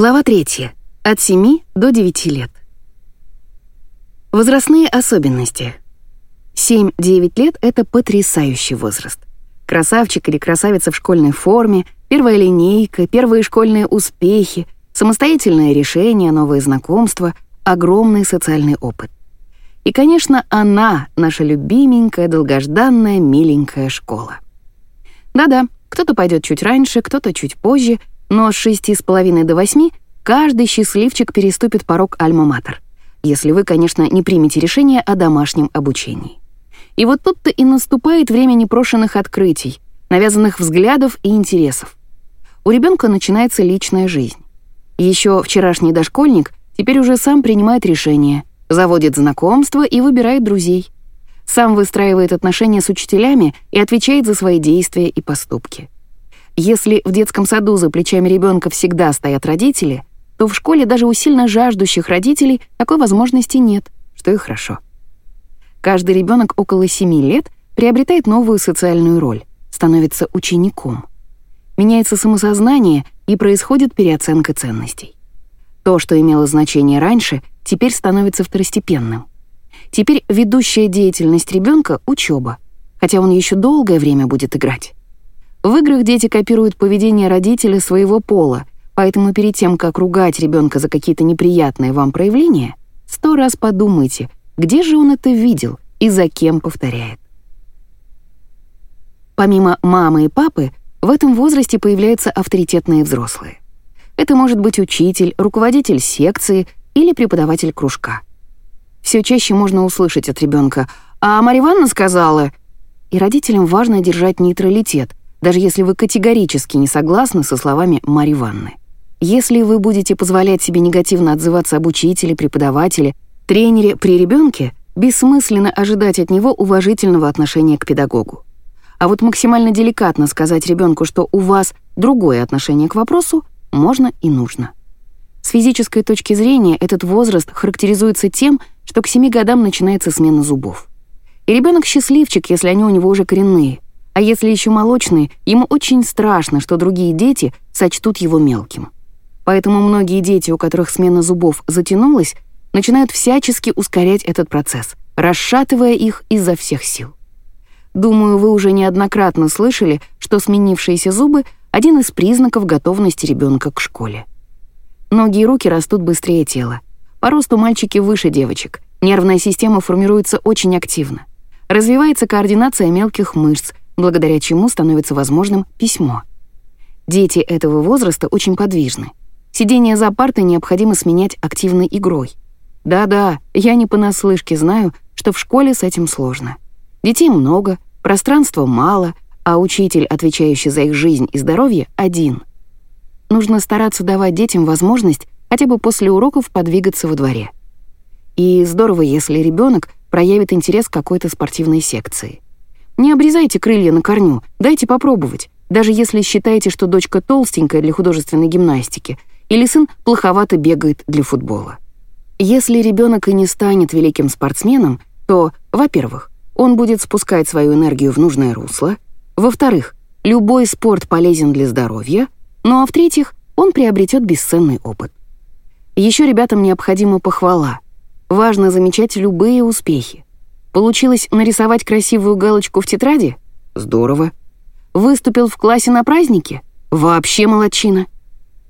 Глава 3. От 7 до 9 лет. Возрастные особенности. 7-9 лет — это потрясающий возраст. Красавчик или красавица в школьной форме, первая линейка, первые школьные успехи, самостоятельное решение, новые знакомства, огромный социальный опыт. И, конечно, она, наша любименькая, долгожданная, миленькая школа. Да-да, кто-то пойдет чуть раньше, кто-то чуть позже — но с шести с половиной до восьми каждый счастливчик переступит порог Альма-Матер, если вы, конечно, не примете решение о домашнем обучении. И вот тут-то и наступает время непрошенных открытий, навязанных взглядов и интересов. У ребенка начинается личная жизнь. Еще вчерашний дошкольник теперь уже сам принимает решения, заводит знакомства и выбирает друзей. Сам выстраивает отношения с учителями и отвечает за свои действия и поступки. Если в детском саду за плечами ребенка всегда стоят родители, то в школе даже у сильно жаждущих родителей такой возможности нет, что и хорошо. Каждый ребенок около 7 лет приобретает новую социальную роль, становится учеником. Меняется самосознание и происходит переоценка ценностей. То, что имело значение раньше, теперь становится второстепенным. Теперь ведущая деятельность ребенка — учеба, хотя он еще долгое время будет играть. В играх дети копируют поведение родителя своего пола, поэтому перед тем, как ругать ребенка за какие-то неприятные вам проявления, сто раз подумайте, где же он это видел и за кем повторяет. Помимо мамы и папы, в этом возрасте появляются авторитетные взрослые. Это может быть учитель, руководитель секции или преподаватель кружка. Все чаще можно услышать от ребенка «А Марья Ивановна сказала...» И родителям важно держать нейтралитет, даже если вы категорически не согласны со словами Марьи Ванны. Если вы будете позволять себе негативно отзываться об учителе, преподавателе, тренере при ребенке, бессмысленно ожидать от него уважительного отношения к педагогу. А вот максимально деликатно сказать ребенку, что у вас другое отношение к вопросу, можно и нужно. С физической точки зрения этот возраст характеризуется тем, что к 7 годам начинается смена зубов. И ребенок счастливчик, если они у него уже коренные — а если еще молочный, ему очень страшно, что другие дети сочтут его мелким. Поэтому многие дети, у которых смена зубов затянулась, начинают всячески ускорять этот процесс, расшатывая их изо всех сил. Думаю, вы уже неоднократно слышали, что сменившиеся зубы — один из признаков готовности ребенка к школе. Ноги и руки растут быстрее тела. По росту мальчики выше девочек. Нервная система формируется очень активно. Развивается координация мелких мышц, благодаря чему становится возможным письмо. Дети этого возраста очень подвижны. Сидение за партой необходимо сменять активной игрой. Да-да, я не понаслышке знаю, что в школе с этим сложно. Детей много, пространства мало, а учитель, отвечающий за их жизнь и здоровье, один. Нужно стараться давать детям возможность хотя бы после уроков подвигаться во дворе. И здорово, если ребенок проявит интерес к какой-то спортивной секции. Не обрезайте крылья на корню, дайте попробовать, даже если считаете, что дочка толстенькая для художественной гимнастики или сын плоховато бегает для футбола. Если ребенок и не станет великим спортсменом, то, во-первых, он будет спускать свою энергию в нужное русло, во-вторых, любой спорт полезен для здоровья, ну а в-третьих, он приобретет бесценный опыт. Еще ребятам необходима похвала. Важно замечать любые успехи. Получилось нарисовать красивую галочку в тетради? Здорово. Выступил в классе на празднике? Вообще молодчина.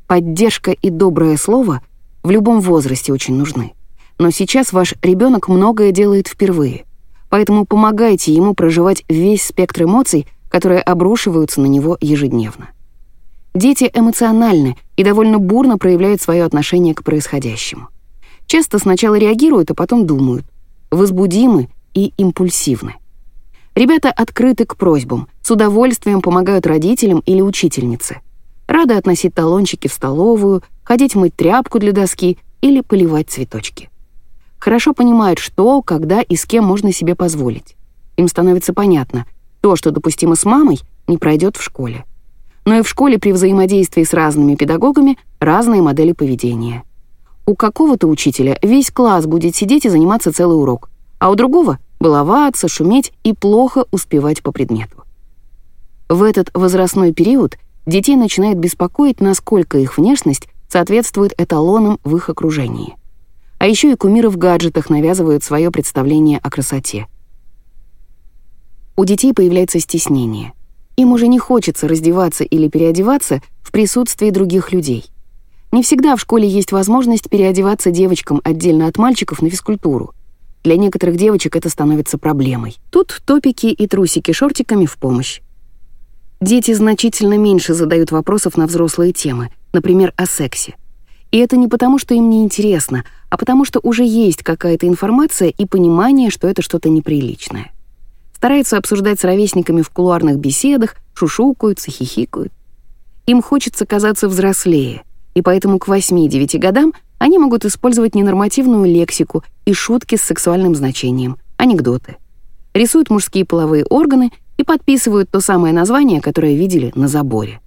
Поддержка и доброе слово в любом возрасте очень нужны. Но сейчас ваш ребенок многое делает впервые. Поэтому помогайте ему проживать весь спектр эмоций, которые обрушиваются на него ежедневно. Дети эмоциональны и довольно бурно проявляют свое отношение к происходящему. Часто сначала реагируют, а потом думают. Возбудимы и импульсивны. Ребята открыты к просьбам, с удовольствием помогают родителям или учительнице. Рады относить талончики в столовую, ходить мыть тряпку для доски или поливать цветочки. Хорошо понимают, что, когда и с кем можно себе позволить. Им становится понятно, то, что допустимо с мамой, не пройдет в школе. Но и в школе при взаимодействии с разными педагогами разные модели поведения. У какого-то учителя весь класс будет сидеть и заниматься целый урок, а у другого — баловаться, шуметь и плохо успевать по предмету. В этот возрастной период детей начинает беспокоить, насколько их внешность соответствует эталонам в их окружении. А еще и кумиры в гаджетах навязывают свое представление о красоте. У детей появляется стеснение. Им уже не хочется раздеваться или переодеваться в присутствии других людей. Не всегда в школе есть возможность переодеваться девочкам отдельно от мальчиков на физкультуру. Для некоторых девочек это становится проблемой. Тут топики и трусики шортиками в помощь. Дети значительно меньше задают вопросов на взрослые темы, например, о сексе. И это не потому, что им не интересно, а потому что уже есть какая-то информация и понимание, что это что-то неприличное. Стараются обсуждать с ровесниками в кулуарных беседах, шушукаются, хихикают. Им хочется казаться взрослее, и поэтому к 8-9 годам они могут использовать ненормативную лексику и шутки с сексуальным значением, анекдоты. Рисуют мужские половые органы и подписывают то самое название, которое видели на заборе.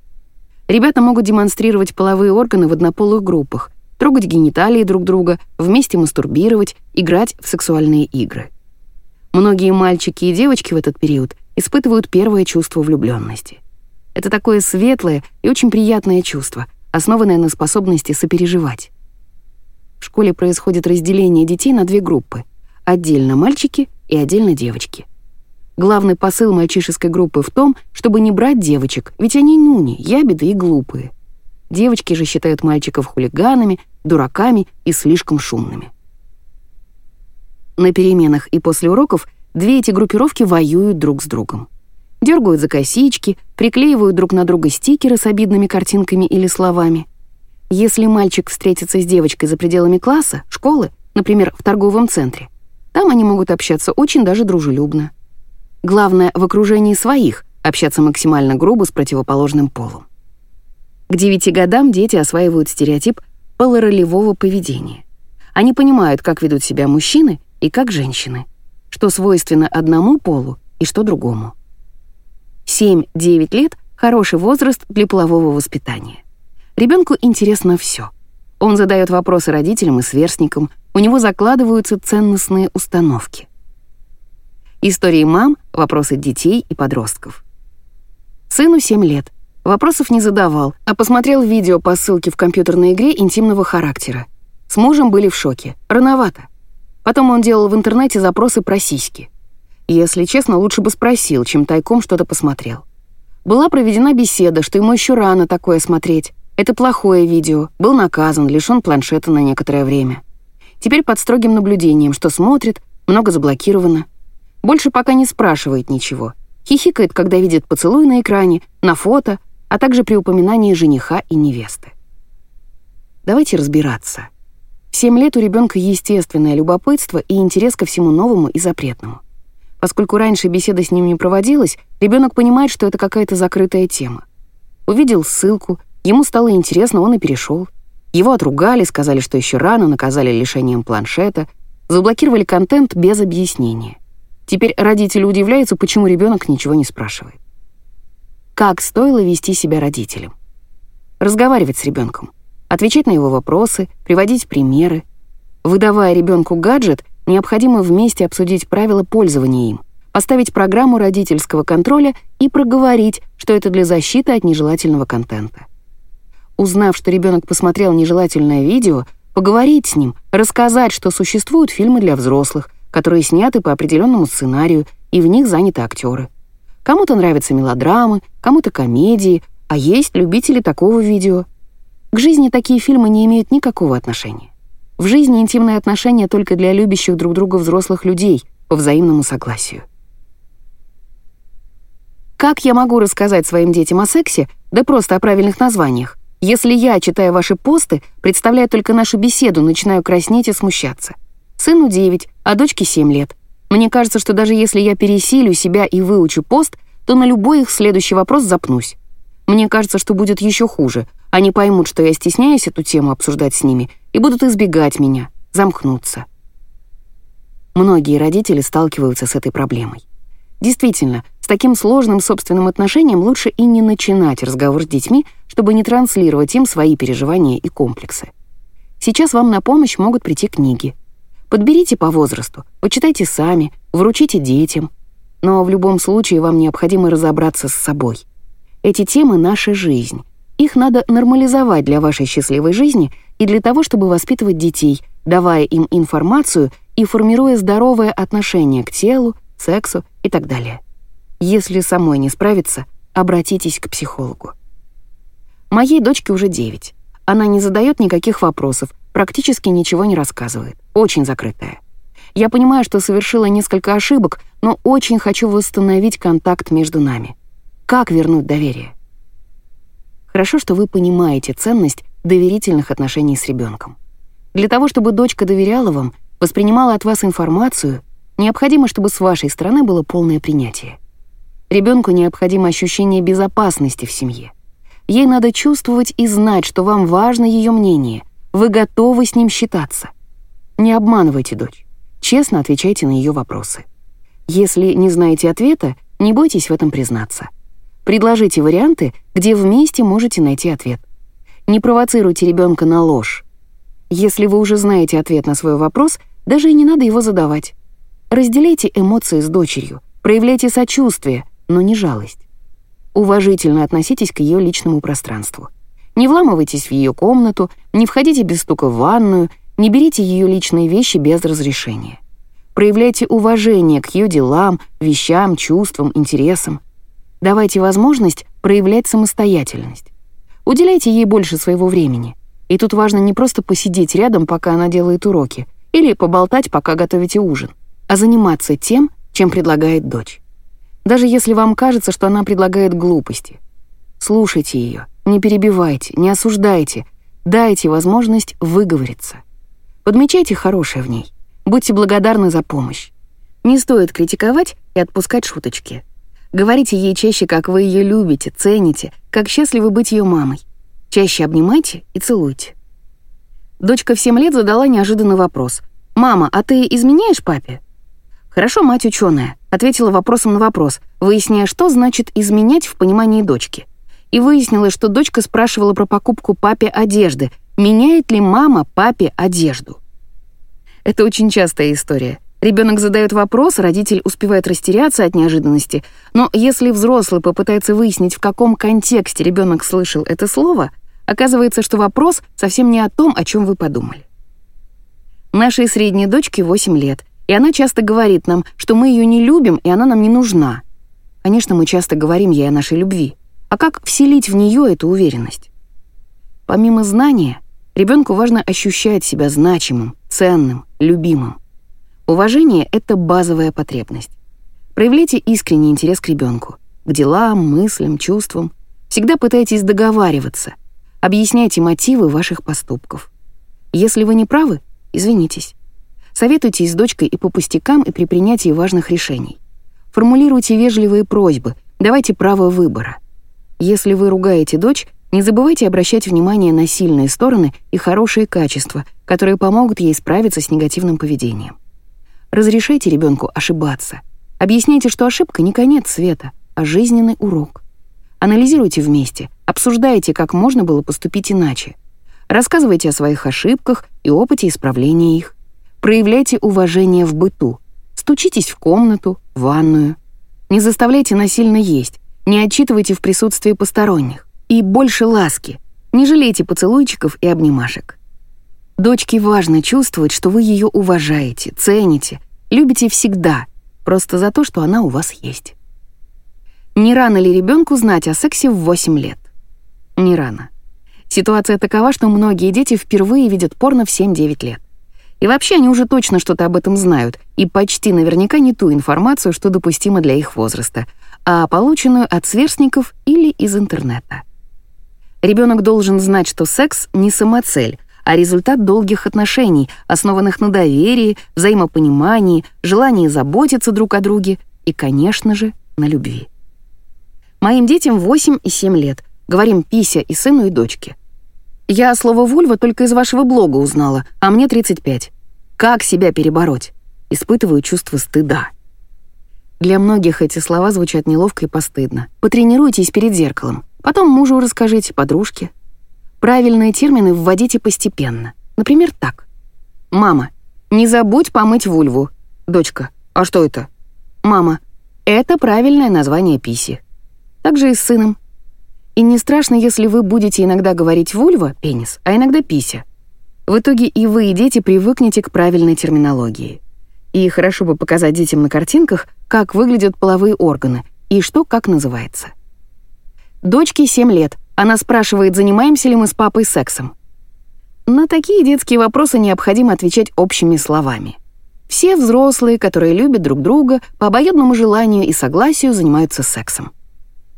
Ребята могут демонстрировать половые органы в однополых группах, трогать гениталии друг друга, вместе мастурбировать, играть в сексуальные игры. Многие мальчики и девочки в этот период испытывают первое чувство влюбленности. Это такое светлое и очень приятное чувство, основанное на способности сопереживать. В школе происходит разделение детей на две группы — отдельно мальчики и отдельно девочки. Главный посыл мальчишеской группы в том, чтобы не брать девочек, ведь они нюни, ябеды и глупые. Девочки же считают мальчиков хулиганами, дураками и слишком шумными. На переменах и после уроков две эти группировки воюют друг с другом. Дергают за косички, приклеивают друг на друга стикеры с обидными картинками или словами. Если мальчик встретится с девочкой за пределами класса, школы, например, в торговом центре, там они могут общаться очень даже дружелюбно. Главное, в окружении своих общаться максимально грубо с противоположным полом. К девяти годам дети осваивают стереотип полуролевого поведения. Они понимают, как ведут себя мужчины и как женщины, что свойственно одному полу и что другому. 7-9 лет — хороший возраст для полового воспитания. Ребенку интересно все. Он задает вопросы родителям и сверстникам, у него закладываются ценностные установки. Истории мам, вопросы детей и подростков. Сыну 7 лет. Вопросов не задавал, а посмотрел видео по ссылке в компьютерной игре интимного характера. С мужем были в шоке. Рановато. Потом он делал в интернете запросы про сиськи. Если честно, лучше бы спросил, чем тайком что-то посмотрел. Была проведена беседа, что ему еще рано такое смотреть. Это плохое видео. Был наказан, лишён планшета на некоторое время. Теперь под строгим наблюдением, что смотрит, много заблокировано. Больше пока не спрашивает ничего. Хихикает, когда видит поцелуй на экране, на фото, а также при упоминании жениха и невесты. Давайте разбираться. В 7 лет у ребенка естественное любопытство и интерес ко всему новому и запретному. Поскольку раньше беседа с ним не проводилась, ребенок понимает, что это какая-то закрытая тема. Увидел ссылку, ему стало интересно, он и перешел. Его отругали, сказали, что еще рано, наказали лишением планшета, заблокировали контент без объяснения. Теперь родители удивляются, почему ребенок ничего не спрашивает. Как стоило вести себя родителям? Разговаривать с ребенком, отвечать на его вопросы, приводить примеры. Выдавая ребенку гаджет, необходимо вместе обсудить правила пользования им, поставить программу родительского контроля и проговорить, что это для защиты от нежелательного контента. Узнав, что ребенок посмотрел нежелательное видео, поговорить с ним, рассказать, что существуют фильмы для взрослых, которые сняты по определенному сценарию, и в них заняты актеры. Кому-то нравятся мелодрамы, кому-то комедии, а есть любители такого видео. К жизни такие фильмы не имеют никакого отношения. В жизни интимные отношения только для любящих друг друга взрослых людей по взаимному согласию. Как я могу рассказать своим детям о сексе, да просто о правильных названиях, если я, читая ваши посты, представляю только нашу беседу, начинаю краснеть и смущаться? Сыну 9, а дочке 7 лет. Мне кажется, что даже если я пересилю себя и выучу пост, то на любой их следующий вопрос запнусь. Мне кажется, что будет еще хуже. Они поймут, что я стесняюсь эту тему обсуждать с ними и будут избегать меня, замкнуться. Многие родители сталкиваются с этой проблемой. Действительно, с таким сложным собственным отношением лучше и не начинать разговор с детьми, чтобы не транслировать им свои переживания и комплексы. Сейчас вам на помощь могут прийти книги — Подберите по возрасту, почитайте сами, вручите детям. Но в любом случае вам необходимо разобраться с собой. Эти темы — наша жизнь. Их надо нормализовать для вашей счастливой жизни и для того, чтобы воспитывать детей, давая им информацию и формируя здоровое отношение к телу, сексу и так далее. Если самой не справиться, обратитесь к психологу. Моей дочке уже 9. Она не задает никаких вопросов, практически ничего не рассказывает, очень закрытая. Я понимаю, что совершила несколько ошибок, но очень хочу восстановить контакт между нами. Как вернуть доверие? Хорошо, что вы понимаете ценность доверительных отношений с ребенком. Для того, чтобы дочка доверяла вам, воспринимала от вас информацию, необходимо, чтобы с вашей стороны было полное принятие. Ребенку необходимо ощущение безопасности в семье. Ей надо чувствовать и знать, что вам важно ее мнение, вы готовы с ним считаться. Не обманывайте дочь. Честно отвечайте на ее вопросы. Если не знаете ответа, не бойтесь в этом признаться. Предложите варианты, где вместе можете найти ответ. Не провоцируйте ребенка на ложь. Если вы уже знаете ответ на свой вопрос, даже и не надо его задавать. Разделяйте эмоции с дочерью, проявляйте сочувствие, но не жалость. Уважительно относитесь к ее личному пространству. Не вламывайтесь в ее комнату, не входите без стука в ванную, не берите ее личные вещи без разрешения. Проявляйте уважение к ее делам, вещам, чувствам, интересам. Давайте возможность проявлять самостоятельность. Уделяйте ей больше своего времени. И тут важно не просто посидеть рядом, пока она делает уроки, или поболтать, пока готовите ужин, а заниматься тем, чем предлагает дочь. Даже если вам кажется, что она предлагает глупости. Слушайте ее, не перебивайте, не осуждайте, дайте возможность выговориться. Подмечайте хорошее в ней. Будьте благодарны за помощь. Не стоит критиковать и отпускать шуточки. Говорите ей чаще, как вы ее любите, цените, как счастливы быть ее мамой. Чаще обнимайте и целуйте. Дочка в 7 лет задала неожиданный вопрос. «Мама, а ты изменяешь папе?» «Хорошо, мать ученая, ответила вопросом на вопрос, выясняя, что значит «изменять» в понимании дочки. И выяснила, что дочка спрашивала про покупку папе одежды, меняет ли мама папе одежду. Это очень частая история. Ребенок задает вопрос, родитель успевает растеряться от неожиданности, но если взрослый попытается выяснить, в каком контексте ребенок слышал это слово, оказывается, что вопрос совсем не о том, о чем вы подумали. Нашей средней дочке 8 лет, и она часто говорит нам, что мы ее не любим, и она нам не нужна. Конечно, мы часто говорим ей о нашей любви. А как вселить в нее эту уверенность? Помимо знания, ребенку важно ощущать себя значимым, ценным, любимым. Уважение — это базовая потребность. Проявляйте искренний интерес к ребенку, к делам, мыслям, чувствам. Всегда пытайтесь договариваться. Объясняйте мотивы ваших поступков. Если вы не правы, извинитесь. Советуйтесь с дочкой и по пустякам, и при принятии важных решений. Формулируйте вежливые просьбы, давайте право выбора. Если вы ругаете дочь, не забывайте обращать внимание на сильные стороны и хорошие качества, которые помогут ей справиться с негативным поведением. Разрешайте ребенку ошибаться. Объясняйте, что ошибка не конец света, а жизненный урок. Анализируйте вместе, обсуждайте, как можно было поступить иначе. Рассказывайте о своих ошибках и опыте исправления их. Проявляйте уважение в быту. Стучитесь в комнату, в ванную. Не заставляйте насильно есть, не отчитывайте в присутствии посторонних. И больше ласки. Не жалейте поцелуйчиков и обнимашек. Дочке важно чувствовать, что вы ее уважаете, цените, любите всегда, просто за то, что она у вас есть. Не рано ли ребенку знать о сексе в 8 лет? Не рано. Ситуация такова, что многие дети впервые видят порно в 7-9 лет. И вообще они уже точно что-то об этом знают, и почти наверняка не ту информацию, что допустимо для их возраста, а полученную от сверстников или из интернета. Ребенок должен знать, что секс — не самоцель, а результат долгих отношений, основанных на доверии, взаимопонимании, желании заботиться друг о друге и, конечно же, на любви. Моим детям 8 и 7 лет. Говорим Пися и сыну, и дочке. Я слово «вульва» только из вашего блога узнала, а мне 35. Как себя перебороть? Испытываю чувство стыда. Для многих эти слова звучат неловко и постыдно. Потренируйтесь перед зеркалом. Потом мужу расскажите, подружке. Правильные термины вводите постепенно. Например, так. «Мама, не забудь помыть вульву». «Дочка, а что это?» «Мама, это правильное название писи». Также и с сыном. И не страшно, если вы будете иногда говорить «вульва» — пенис, а иногда «пися». В итоге и вы, и дети привыкнете к правильной терминологии. И хорошо бы показать детям на картинках, как выглядят половые органы и что как называется. Дочке 7 лет. Она спрашивает, занимаемся ли мы с папой сексом. На такие детские вопросы необходимо отвечать общими словами. Все взрослые, которые любят друг друга, по обоюдному желанию и согласию занимаются сексом.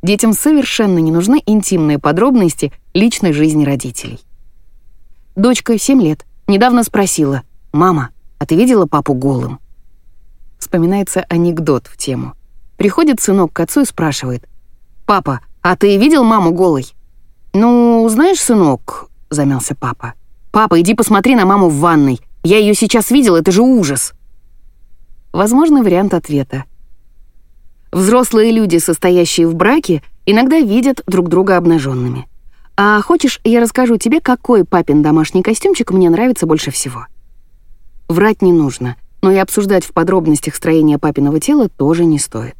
Детям совершенно не нужны интимные подробности личной жизни родителей. Дочка, 7 лет, недавно спросила, «Мама, а ты видела папу голым?» Вспоминается анекдот в тему. Приходит сынок к отцу и спрашивает, «Папа, а ты видел маму голой?» «Ну, знаешь, сынок», — замялся папа, «Папа, иди посмотри на маму в ванной. Я ее сейчас видел, это же ужас!» Возможный вариант ответа. Взрослые люди, состоящие в браке, иногда видят друг друга обнаженными. А хочешь, я расскажу тебе, какой папин домашний костюмчик мне нравится больше всего? Врать не нужно, но и обсуждать в подробностях строение папиного тела тоже не стоит.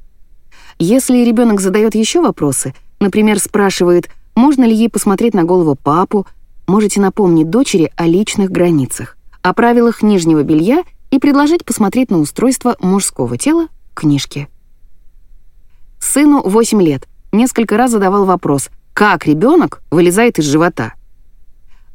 Если ребенок задает еще вопросы, например, спрашивает, можно ли ей посмотреть на голову папу, можете напомнить дочери о личных границах, о правилах нижнего белья и предложить посмотреть на устройство мужского тела в книжке. Сыну 8 лет. Несколько раз задавал вопрос, как ребенок вылезает из живота?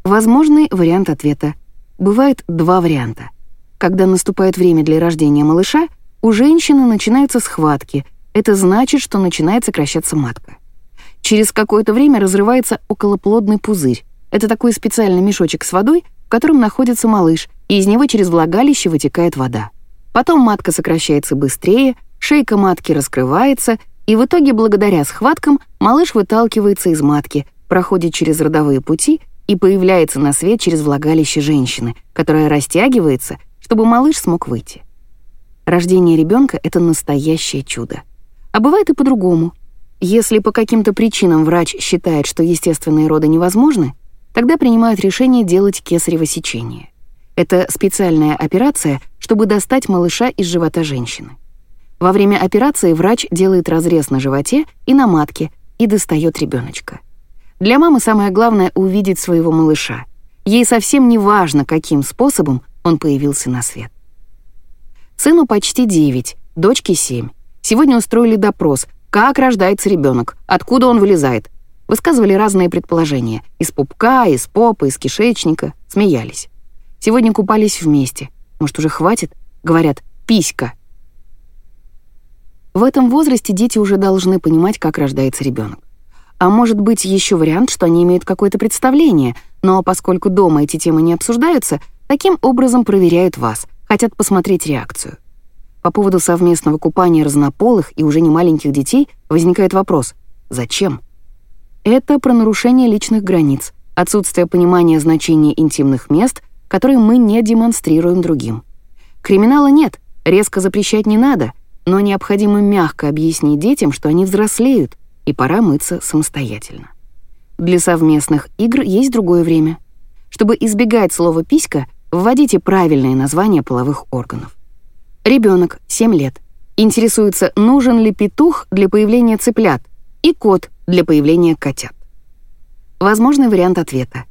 Возможный вариант ответа. Бывает два варианта. Когда наступает время для рождения малыша, у женщины начинаются схватки. Это значит, что начинает сокращаться матка. Через какое-то время разрывается околоплодный пузырь. Это такой специальный мешочек с водой, в котором находится малыш, и из него через влагалище вытекает вода. Потом матка сокращается быстрее, шейка матки раскрывается, и в итоге, благодаря схваткам, малыш выталкивается из матки, проходит через родовые пути и появляется на свет через влагалище женщины, которая растягивается, чтобы малыш смог выйти. Рождение ребенка — это настоящее чудо. А бывает и по-другому. Если по каким-то причинам врач считает, что естественные роды невозможны, тогда принимают решение делать кесарево сечение. Это специальная операция, чтобы достать малыша из живота женщины. Во время операции врач делает разрез на животе и на матке и достает ребеночка. Для мамы самое главное — увидеть своего малыша. Ей совсем не важно, каким способом он появился на свет. Сыну почти 9, дочке 7. Сегодня устроили допрос, как рождается ребенок, откуда он вылезает. Высказывали разные предположения. Из пупка, из попы, из кишечника. Смеялись. Сегодня купались вместе. Может, уже хватит? Говорят, писька. В этом возрасте дети уже должны понимать, как рождается ребенок. А может быть, еще вариант, что они имеют какое-то представление, но поскольку дома эти темы не обсуждаются, таким образом проверяют вас, хотят посмотреть реакцию. По поводу совместного купания разнополых и уже не маленьких детей возникает вопрос «Зачем?». Это про нарушение личных границ, отсутствие понимания значения интимных мест, которые мы не демонстрируем другим. Криминала нет, резко запрещать не надо — но необходимо мягко объяснить детям, что они взрослеют, и пора мыться самостоятельно. Для совместных игр есть другое время. Чтобы избегать слова «писька», вводите правильное название половых органов. Ребенок, 7 лет, интересуется, нужен ли петух для появления цыплят и кот для появления котят. Возможный вариант ответа.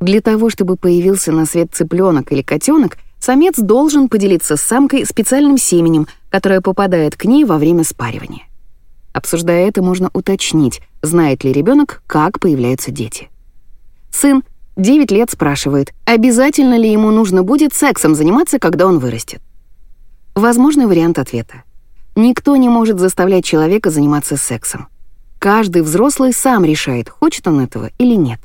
Для того, чтобы появился на свет цыпленок или котенок, самец должен поделиться с самкой специальным семенем, которое попадает к ней во время спаривания. Обсуждая это, можно уточнить, знает ли ребенок, как появляются дети. Сын 9 лет спрашивает, обязательно ли ему нужно будет сексом заниматься, когда он вырастет. Возможный вариант ответа. Никто не может заставлять человека заниматься сексом. Каждый взрослый сам решает, хочет он этого или нет.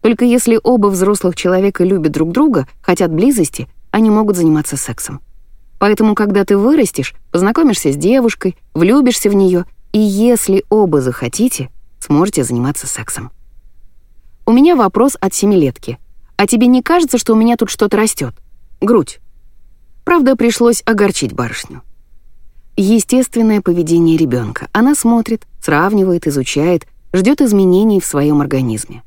Только если оба взрослых человека любят друг друга, хотят близости, они могут заниматься сексом. Поэтому, когда ты вырастешь, познакомишься с девушкой, влюбишься в нее, и если оба захотите, сможете заниматься сексом. У меня вопрос от семилетки. А тебе не кажется, что у меня тут что-то растет? Грудь. Правда, пришлось огорчить барышню. Естественное поведение ребенка. Она смотрит, сравнивает, изучает, ждет изменений в своем организме.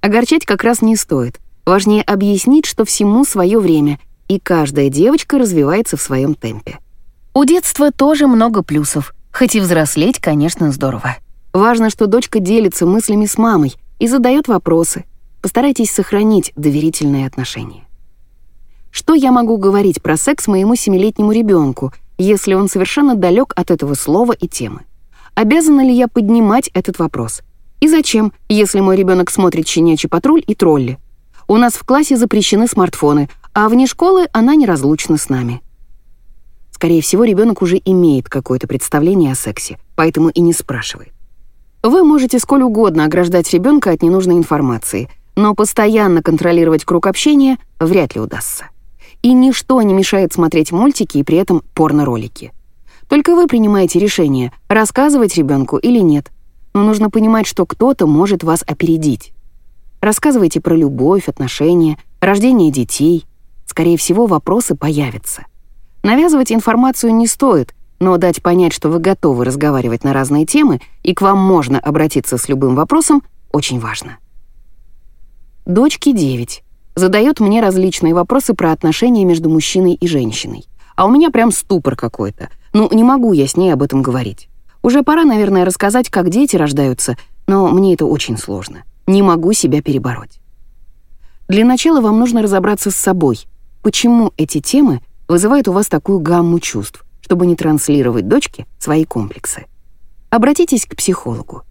Огорчать как раз не стоит. Важнее объяснить, что всему свое время — и каждая девочка развивается в своем темпе. У детства тоже много плюсов, хоть и взрослеть, конечно, здорово. Важно, что дочка делится мыслями с мамой и задает вопросы. Постарайтесь сохранить доверительные отношения. Что я могу говорить про секс моему семилетнему ребенку, если он совершенно далек от этого слова и темы? Обязана ли я поднимать этот вопрос? И зачем, если мой ребенок смотрит «Щенячий патруль» и «Тролли»? У нас в классе запрещены смартфоны, а вне школы она неразлучна с нами. Скорее всего, ребенок уже имеет какое-то представление о сексе, поэтому и не спрашивает. Вы можете сколь угодно ограждать ребенка от ненужной информации, но постоянно контролировать круг общения вряд ли удастся. И ничто не мешает смотреть мультики и при этом порно-ролики. Только вы принимаете решение, рассказывать ребенку или нет. Но нужно понимать, что кто-то может вас опередить. Рассказывайте про любовь, отношения, рождение детей. Скорее всего, вопросы появятся. Навязывать информацию не стоит, но дать понять, что вы готовы разговаривать на разные темы и к вам можно обратиться с любым вопросом, очень важно. Дочке 9. Задает мне различные вопросы про отношения между мужчиной и женщиной. А у меня прям ступор какой-то. Ну, не могу я с ней об этом говорить. Уже пора, наверное, рассказать, как дети рождаются, но мне это очень сложно. Не могу себя перебороть. Для начала вам нужно разобраться с собой. Почему эти темы вызывают у вас такую гамму чувств? чтобы не транслировать дочке свои комплексы. Обратитесь к психологу.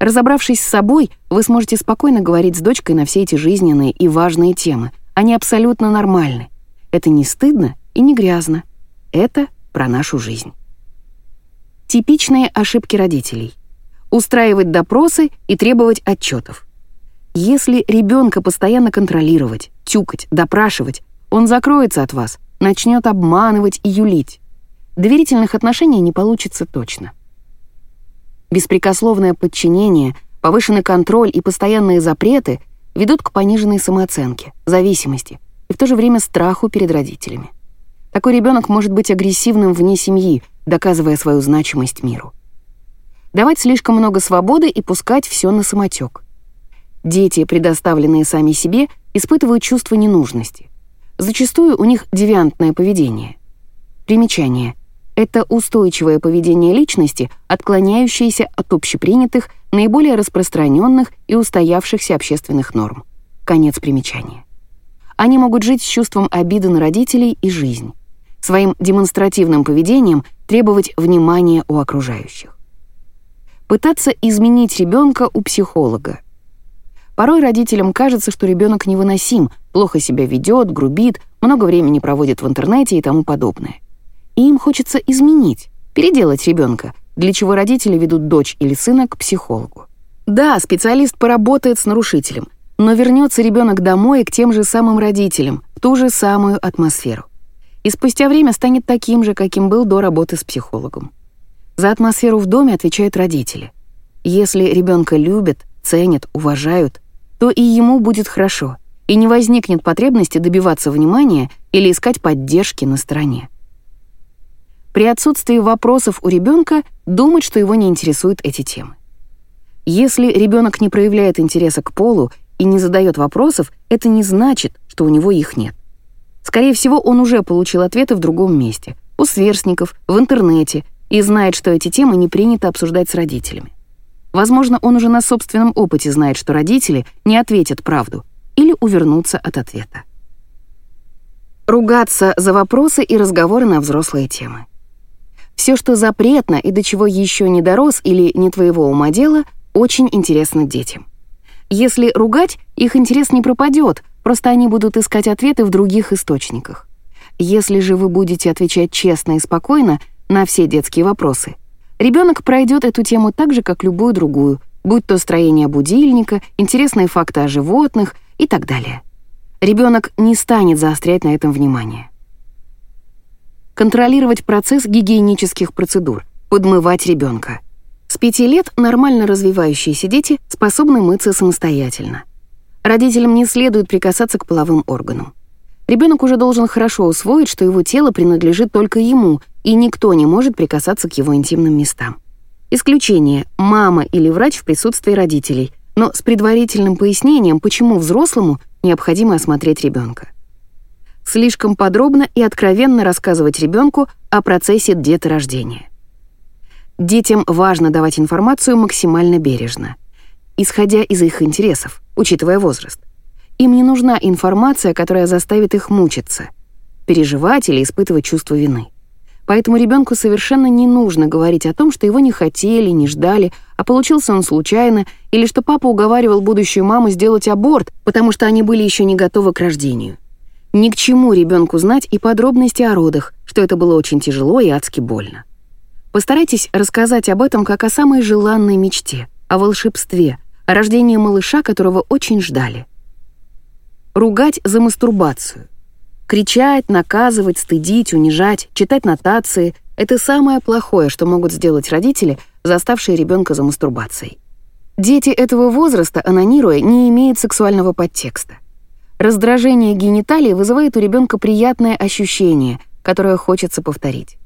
Разобравшись с собой, вы сможете спокойно говорить с дочкой на все эти жизненные и важные темы. Они абсолютно нормальны. Это не стыдно и не грязно. Это про нашу жизнь. Типичные ошибки родителей. Устраивать допросы и требовать отчетов. Если ребенка постоянно контролировать, тюкать, допрашивать, он закроется от вас, начнет обманывать и юлить доверительных отношений не получится точно. Беспрекословное подчинение, повышенный контроль и постоянные запреты ведут к пониженной самооценке, зависимости и в то же время страху перед родителями. Такой ребенок может быть агрессивным вне семьи, доказывая свою значимость миру. Давать слишком много свободы и пускать все на самотек. Дети, предоставленные сами себе, испытывают чувство ненужности. Зачастую у них девиантное поведение. Примечание. Это устойчивое поведение личности, отклоняющееся от общепринятых, наиболее распространенных и устоявшихся общественных норм. Конец примечания. Они могут жить с чувством обиды на родителей и жизнь. Своим демонстративным поведением требовать внимания у окружающих. Пытаться изменить ребенка у психолога. Порой родителям кажется, что ребенок невыносим, плохо себя ведет, грубит, много времени проводит в интернете и тому подобное и им хочется изменить, переделать ребенка, для чего родители ведут дочь или сына к психологу. Да, специалист поработает с нарушителем, но вернется ребенок домой к тем же самым родителям, в ту же самую атмосферу. И спустя время станет таким же, каким был до работы с психологом. За атмосферу в доме отвечают родители. Если ребенка любят, ценят, уважают, то и ему будет хорошо, и не возникнет потребности добиваться внимания или искать поддержки на стороне. При отсутствии вопросов у ребенка думать, что его не интересуют эти темы. Если ребенок не проявляет интереса к полу и не задает вопросов, это не значит, что у него их нет. Скорее всего, он уже получил ответы в другом месте, у сверстников, в интернете, и знает, что эти темы не принято обсуждать с родителями. Возможно, он уже на собственном опыте знает, что родители не ответят правду или увернутся от ответа. Ругаться за вопросы и разговоры на взрослые темы. Все, что запретно и до чего еще не дорос или не твоего ума дело, очень интересно детям. Если ругать, их интерес не пропадет, просто они будут искать ответы в других источниках. Если же вы будете отвечать честно и спокойно на все детские вопросы, ребенок пройдет эту тему так же, как любую другую, будь то строение будильника, интересные факты о животных и так далее. Ребенок не станет заострять на этом внимание контролировать процесс гигиенических процедур, подмывать ребенка. С пяти лет нормально развивающиеся дети способны мыться самостоятельно. Родителям не следует прикасаться к половым органам. Ребенок уже должен хорошо усвоить, что его тело принадлежит только ему, и никто не может прикасаться к его интимным местам. Исключение – мама или врач в присутствии родителей, но с предварительным пояснением, почему взрослому необходимо осмотреть ребенка слишком подробно и откровенно рассказывать ребенку о процессе деторождения. Детям важно давать информацию максимально бережно, исходя из их интересов, учитывая возраст. Им не нужна информация, которая заставит их мучиться, переживать или испытывать чувство вины. Поэтому ребенку совершенно не нужно говорить о том, что его не хотели, не ждали, а получился он случайно, или что папа уговаривал будущую маму сделать аборт, потому что они были еще не готовы к рождению. Ни к чему ребенку знать и подробности о родах, что это было очень тяжело и адски больно. Постарайтесь рассказать об этом как о самой желанной мечте, о волшебстве, о рождении малыша, которого очень ждали. Ругать за мастурбацию. Кричать, наказывать, стыдить, унижать, читать нотации — это самое плохое, что могут сделать родители, заставшие ребенка за мастурбацией. Дети этого возраста, анонируя, не имеют сексуального подтекста. Раздражение гениталий вызывает у ребенка приятное ощущение, которое хочется повторить.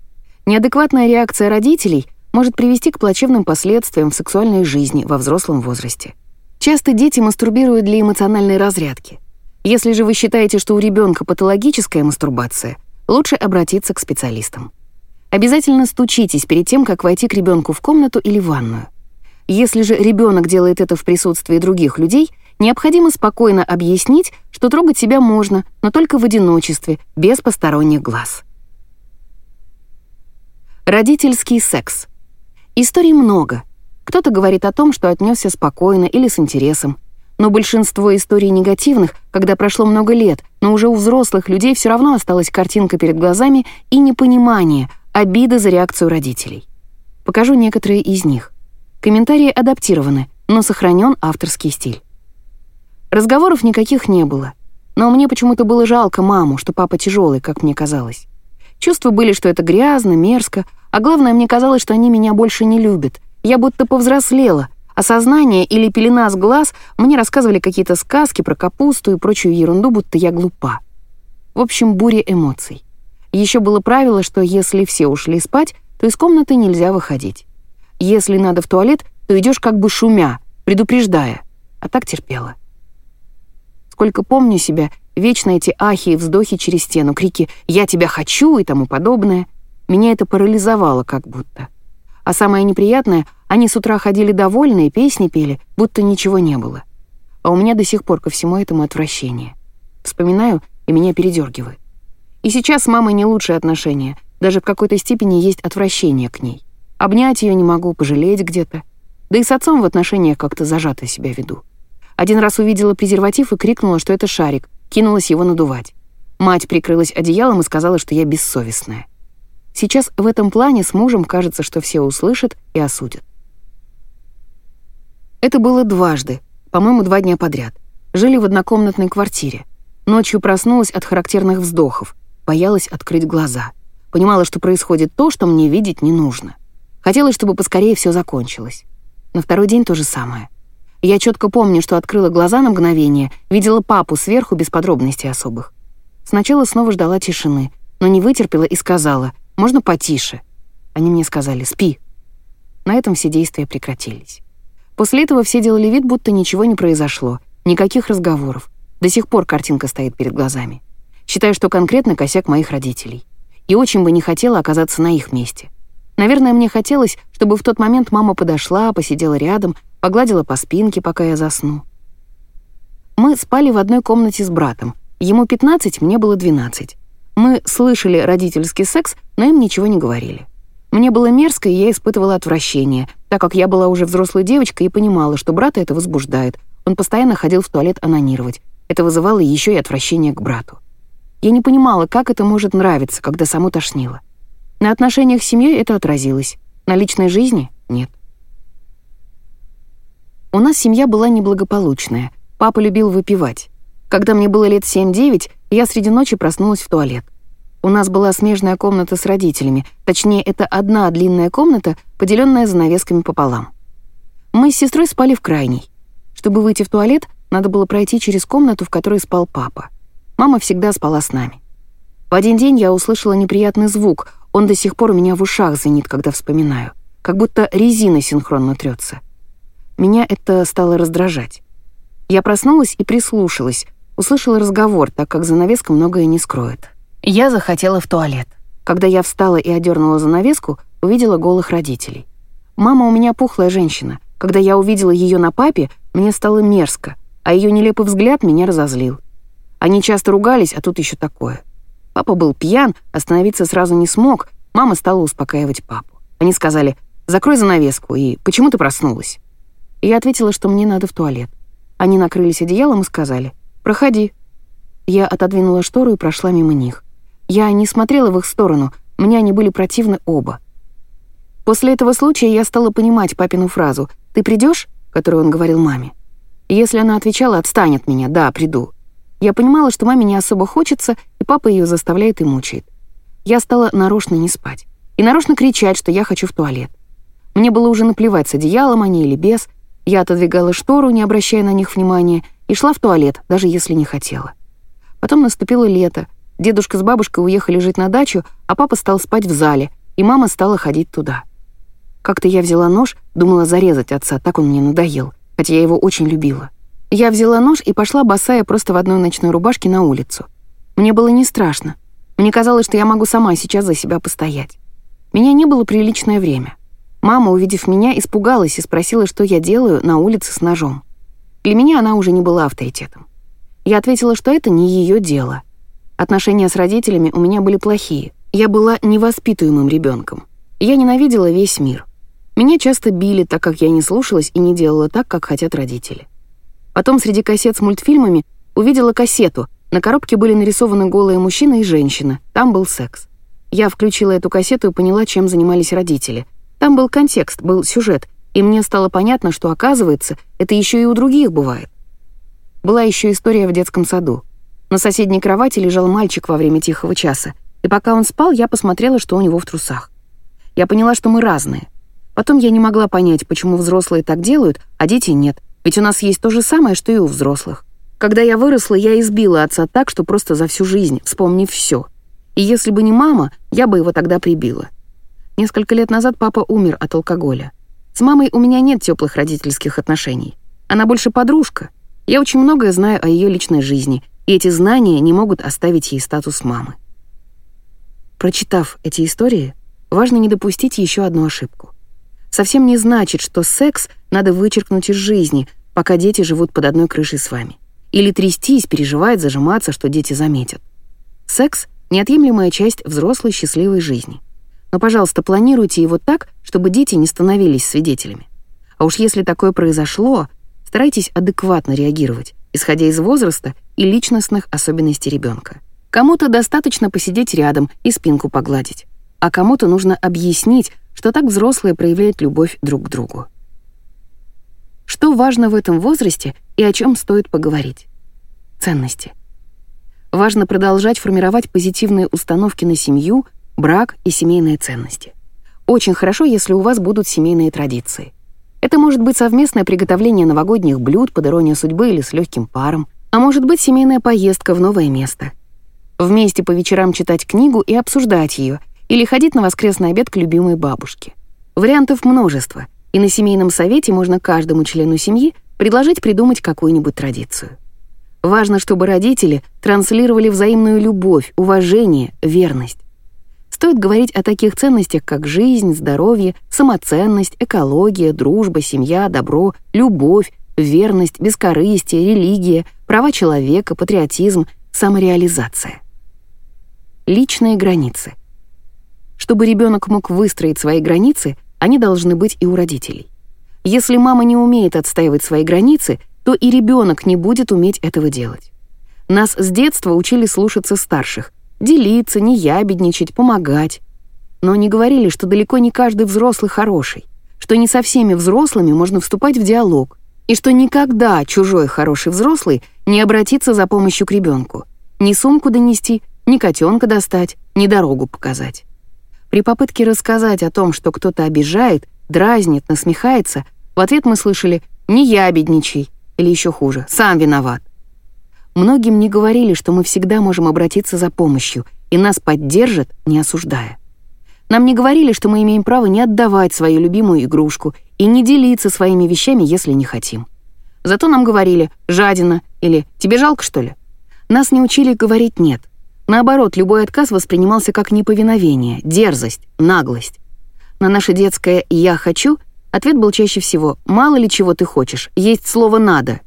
Неадекватная реакция родителей может привести к плачевным последствиям в сексуальной жизни во взрослом возрасте. Часто дети мастурбируют для эмоциональной разрядки — если же вы считаете, что у ребенка патологическая мастурбация, лучше обратиться к специалистам. Обязательно стучитесь перед тем, как войти к ребенку в комнату или ванную. Если же ребенок делает это в присутствии других людей, необходимо спокойно объяснить, что трогать себя можно, но только в одиночестве, без посторонних глаз. Родительский секс. Историй много. Кто-то говорит о том, что отнесся спокойно или с интересом, но большинство историй негативных, когда прошло много лет, но уже у взрослых людей все равно осталась картинка перед глазами и непонимание, обида за реакцию родителей. Покажу некоторые из них. Комментарии адаптированы, но сохранен авторский стиль. Разговоров никаких не было, но мне почему-то было жалко маму, что папа тяжелый, как мне казалось. Чувства были, что это грязно, мерзко, а главное, мне казалось, что они меня больше не любят. Я будто повзрослела — Осознание или пелена с глаз мне рассказывали какие-то сказки про капусту и прочую ерунду, будто я глупа. В общем, буря эмоций. Еще было правило, что если все ушли спать, то из комнаты нельзя выходить. Если надо в туалет, то идешь как бы шумя, предупреждая. А так терпела. Сколько помню себя, вечно эти ахи и вздохи через стену, крики «я тебя хочу» и тому подобное. Меня это парализовало как будто. А самое неприятное — они с утра ходили довольные, песни пели, будто ничего не было. А у меня до сих пор ко всему этому отвращение. Вспоминаю, и меня передергивает. И сейчас с мамой не лучшие отношения, даже в какой-то степени есть отвращение к ней. Обнять ее не могу, пожалеть где-то. Да и с отцом в отношениях как-то зажато себя веду. Один раз увидела презерватив и крикнула, что это шарик, кинулась его надувать. Мать прикрылась одеялом и сказала, что я бессовестная. Сейчас в этом плане с мужем кажется, что все услышат и осудят. Это было дважды, по-моему, два дня подряд. Жили в однокомнатной квартире. Ночью проснулась от характерных вздохов, боялась открыть глаза. Понимала, что происходит то, что мне видеть не нужно. Хотелось, чтобы поскорее все закончилось. На второй день то же самое. Я четко помню, что открыла глаза на мгновение, видела папу сверху без подробностей особых. Сначала снова ждала тишины, но не вытерпела и сказала, «Можно потише?» Они мне сказали, «Спи». На этом все действия прекратились. После этого все делали вид, будто ничего не произошло, никаких разговоров. До сих пор картинка стоит перед глазами. Считаю, что конкретно косяк моих родителей. И очень бы не хотела оказаться на их месте. Наверное, мне хотелось, чтобы в тот момент мама подошла, посидела рядом, погладила по спинке, пока я засну. Мы спали в одной комнате с братом. Ему 15, мне было 12. Мы слышали родительский секс, но им ничего не говорили. Мне было мерзко, и я испытывала отвращение, так как я была уже взрослой девочкой и понимала, что брата это возбуждает. Он постоянно ходил в туалет анонировать. Это вызывало еще и отвращение к брату. Я не понимала, как это может нравиться, когда саму тошнило. На отношениях с семьей это отразилось. На личной жизни — нет. У нас семья была неблагополучная. Папа любил выпивать. Когда мне было лет 7-9, я среди ночи проснулась в туалет. У нас была смежная комната с родителями, точнее, это одна длинная комната, поделенная занавесками пополам. Мы с сестрой спали в крайней. Чтобы выйти в туалет, надо было пройти через комнату, в которой спал папа. Мама всегда спала с нами. В один день я услышала неприятный звук, он до сих пор у меня в ушах звенит, когда вспоминаю, как будто резина синхронно трется. Меня это стало раздражать. Я проснулась и прислушалась, услышала разговор, так как занавеска многое не скроет. Я захотела в туалет. Когда я встала и одернула занавеску, увидела голых родителей. Мама у меня пухлая женщина. Когда я увидела ее на папе, мне стало мерзко, а ее нелепый взгляд меня разозлил. Они часто ругались, а тут еще такое. Папа был пьян, остановиться сразу не смог, мама стала успокаивать папу. Они сказали «Закрой занавеску» и «Почему ты проснулась?» И я ответила, что мне надо в туалет. Они накрылись одеялом и сказали «Проходи». Я отодвинула штору и прошла мимо них. Я не смотрела в их сторону, мне они были противны оба. После этого случая я стала понимать папину фразу «Ты придешь? которую он говорил маме. если она отвечала «Отстань от меня, да, приду», я понимала, что маме не особо хочется, и папа ее заставляет и мучает. Я стала нарочно не спать. И нарочно кричать, что я хочу в туалет. Мне было уже наплевать, с одеялом они или без. Я отодвигала штору, не обращая на них внимания, и шла в туалет, даже если не хотела. Потом наступило лето. Дедушка с бабушкой уехали жить на дачу, а папа стал спать в зале, и мама стала ходить туда. Как-то я взяла нож, думала зарезать отца, так он мне надоел, хотя я его очень любила. Я взяла нож и пошла босая просто в одной ночной рубашке на улицу. Мне было не страшно. Мне казалось, что я могу сама сейчас за себя постоять. Меня не было приличное время. Мама, увидев меня, испугалась и спросила, что я делаю на улице с ножом. Для меня она уже не была авторитетом. Я ответила, что это не ее дело. Отношения с родителями у меня были плохие. Я была невоспитуемым ребенком. Я ненавидела весь мир. Меня часто били, так как я не слушалась и не делала так, как хотят родители. Потом среди кассет с мультфильмами увидела кассету. На коробке были нарисованы голые мужчина и женщина. Там был секс. Я включила эту кассету и поняла, чем занимались родители. Там был контекст, был сюжет, и мне стало понятно, что, оказывается, это еще и у других бывает. Была еще история в детском саду. На соседней кровати лежал мальчик во время тихого часа, и пока он спал, я посмотрела, что у него в трусах. Я поняла, что мы разные. Потом я не могла понять, почему взрослые так делают, а дети нет. Ведь у нас есть то же самое, что и у взрослых. Когда я выросла, я избила отца так, что просто за всю жизнь, вспомнив все. И если бы не мама, я бы его тогда прибила. Несколько лет назад папа умер от алкоголя. С мамой у меня нет теплых родительских отношений. Она больше подружка. Я очень многое знаю о ее личной жизни, и эти знания не могут оставить ей статус мамы. Прочитав эти истории, важно не допустить еще одну ошибку. Совсем не значит, что секс надо вычеркнуть из жизни, пока дети живут под одной крышей с вами. Или трястись, переживать, зажиматься, что дети заметят. Секс — неотъемлемая часть взрослой счастливой жизни. Но, пожалуйста, планируйте его так, чтобы дети не становились свидетелями. А уж если такое произошло, старайтесь адекватно реагировать, исходя из возраста и личностных особенностей ребенка. Кому-то достаточно посидеть рядом и спинку погладить, а кому-то нужно объяснить, что так взрослые проявляют любовь друг к другу. Что важно в этом возрасте и о чем стоит поговорить? Ценности. Важно продолжать формировать позитивные установки на семью, брак и семейные ценности. Очень хорошо, если у вас будут семейные традиции. Это может быть совместное приготовление новогодних блюд под иронией судьбы или с легким паром, а может быть семейная поездка в новое место. Вместе по вечерам читать книгу и обсуждать ее, или ходить на воскресный обед к любимой бабушке. Вариантов множество — и на семейном совете можно каждому члену семьи предложить придумать какую-нибудь традицию. Важно, чтобы родители транслировали взаимную любовь, уважение, верность. Стоит говорить о таких ценностях, как жизнь, здоровье, самоценность, экология, дружба, семья, добро, любовь, верность, бескорыстие, религия, права человека, патриотизм, самореализация. Личные границы. Чтобы ребенок мог выстроить свои границы — они должны быть и у родителей. Если мама не умеет отстаивать свои границы, то и ребенок не будет уметь этого делать. Нас с детства учили слушаться старших, делиться, не ябедничать, помогать. Но они говорили, что далеко не каждый взрослый хороший, что не со всеми взрослыми можно вступать в диалог, и что никогда чужой хороший взрослый не обратится за помощью к ребенку, ни сумку донести, ни котенка достать, ни дорогу показать. При попытке рассказать о том, что кто-то обижает, дразнит, насмехается, в ответ мы слышали «не ябедничай» или еще хуже «сам виноват». Многим не говорили, что мы всегда можем обратиться за помощью, и нас поддержат, не осуждая. Нам не говорили, что мы имеем право не отдавать свою любимую игрушку и не делиться своими вещами, если не хотим. Зато нам говорили «жадина» или «тебе жалко, что ли?». Нас не учили говорить «нет», Наоборот, любой отказ воспринимался как неповиновение, дерзость, наглость. На наше детское «я хочу» Ответ был чаще всего «мало ли чего ты хочешь, есть слово «надо».